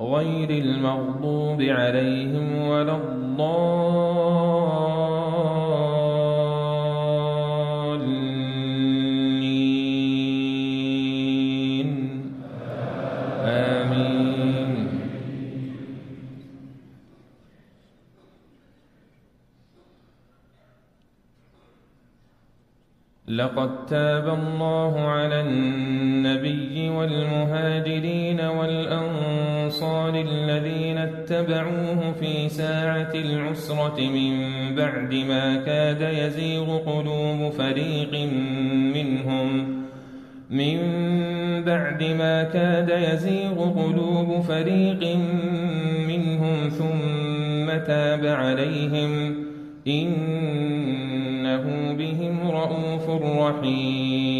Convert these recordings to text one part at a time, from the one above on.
غير المغضوب عليهم ولا الضالين. آمين. لقد تاب الله على النبي والمهاجرين والأنصار الذين اتبعوه في ساعة العسرة من بعد ما كاد يزيغ قلوب فريق منهم من بعد ما كاد يزيغ قلوب فريق منهم ثم تاب عليهم إنه بهم رءوف رحيم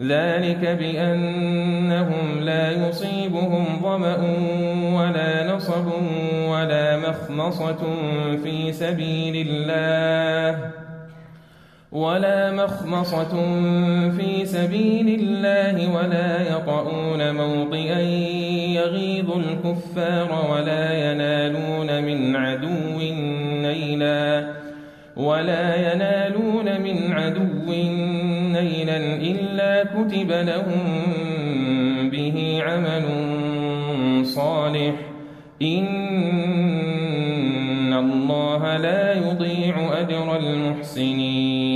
ذلك بأنهم لا يصيبهم ظمأ ولا نصب ولا مخمصة في سبيل الله ولا مخمصة في سبيل الله ولا يطؤون موطئا يغيظ الكفار ولا ينالون من عدو نيلا ولا ينالون من عدو نيلا إلا كتب لهم به عمل صالح. إن الله لا يضيع أجر المحسنين.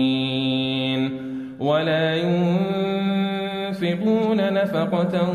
ولا ينفقون نفقة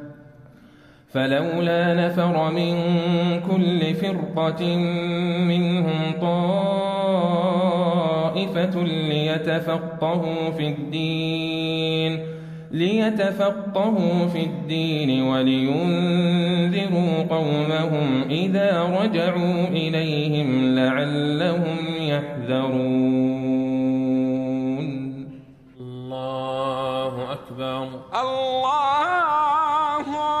فلولا نفر من كل فرقة منهم طائفة ليتفقهوا في الدين ليتفقهوا في الدين ولينذروا قومهم إذا رجعوا إليهم لعلهم يحذرون. الله أكبر. الله أكبر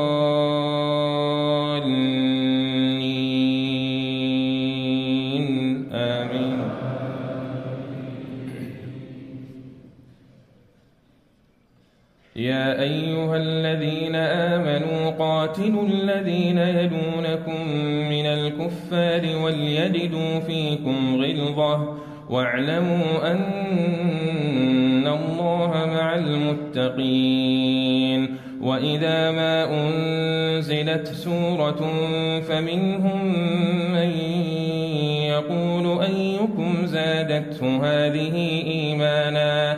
يا أيها الذين آمنوا قاتلوا الذين يدونكم من الكفار وليجدوا فيكم غلظة واعلموا أن الله مع المتقين وإذا ما أنزلت سورة فمنهم من يقول أيكم زادته هذه إيمانا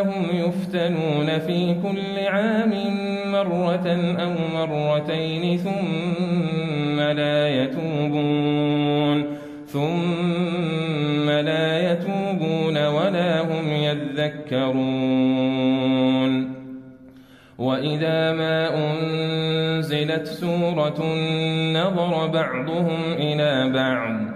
أنهم يفتنون في كل عام مرة أو مرتين ثم لا يتوبون ثم لا يتوبون ولا هم يذكرون وإذا ما أنزلت سورة نظر بعضهم إلى بعض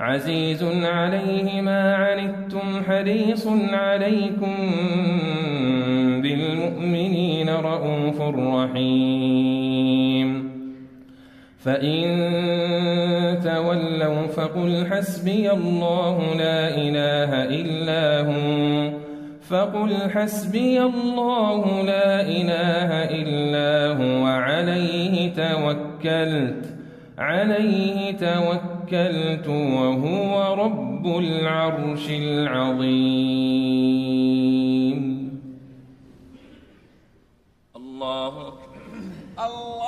عزيز عليه ما عنتم حريص عليكم بالمؤمنين رءوف رحيم. فإن تولوا فقل حسبي الله لا إله إلا هو. فقل حسبي الله لا إله إلا هو. عليه توكلت عليه توكلت. توكلت وهو رب العرش العظيم. الله أكبر. الله